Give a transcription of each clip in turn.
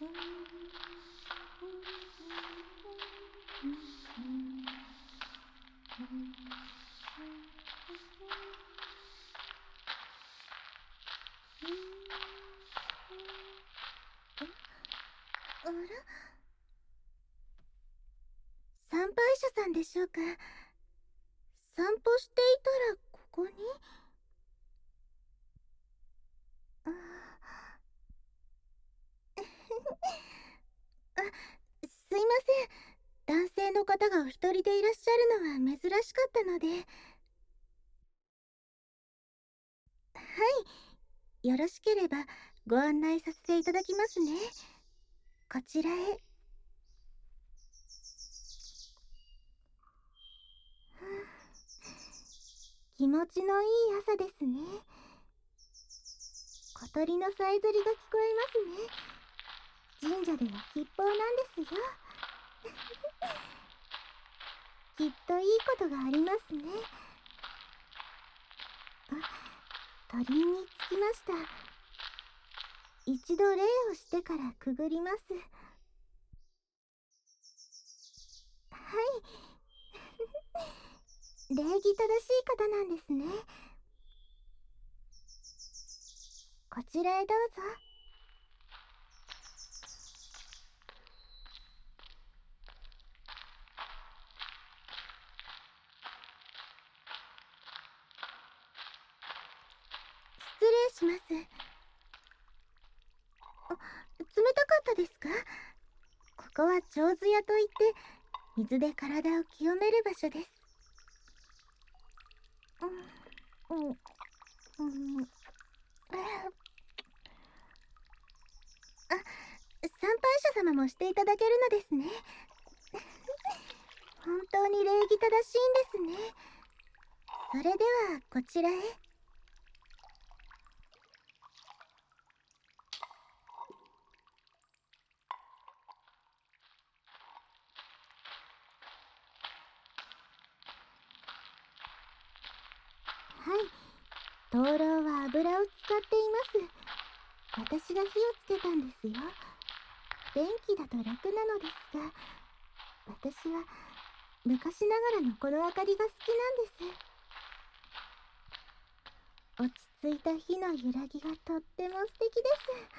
あら？参拝者さんでしょうか？散歩していたらここにああすいません男性の方がお一人でいらっしゃるのは珍しかったので。はい。よろしければご案内させていただきますね。こちらへ。気持ちのいい朝ですね。小鳥のさえずりが聞こえますね。神社では吉報なんですよ。きっといいことがありますね。あ鳥居に着きました。一度礼をしてからくぐります。はい。礼儀正しい方なんですね。こちらへどうぞ失礼しますあ冷たかったですか？ここは長寿屋といって水で体を清める場所です。うんうんうん。あ参拝者様もしていただけるのですね。本当に礼儀正しいんですね。それではこちらへ。灯籠は油を使っています。私が火をつけたんですよ。電気だと楽なのですが私は昔ながらのこの明かりが好きなんです。落ち着いた火の揺らぎがとっても素敵です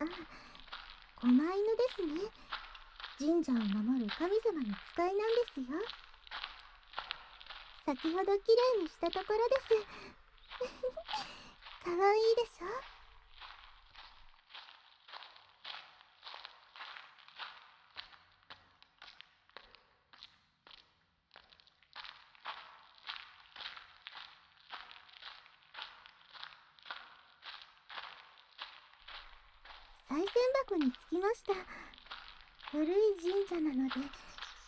あ狛犬ですね。神社を守る神様の使いなんですよ。先ほどきれいにしたところです。かわいいでしょ？賽銭箱に着きました。古い神社なので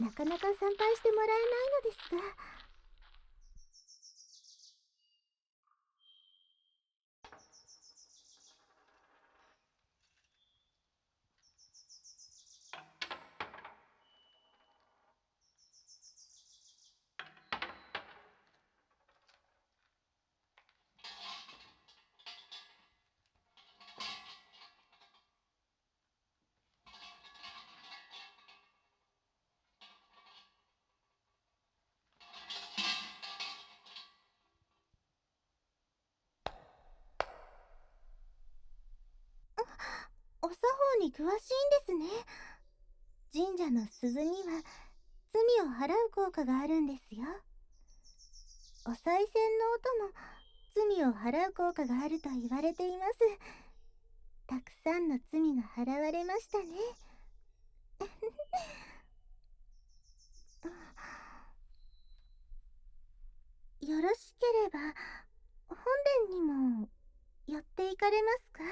なかなか参拝してもらえないのですが。に詳しいんですね。神社の鈴には罪を払う効果があるんですよ。お賽銭の音も罪を払う効果があると言われています。たくさんの罪が払われましたね。よろしければ本殿にも寄っていかれますか？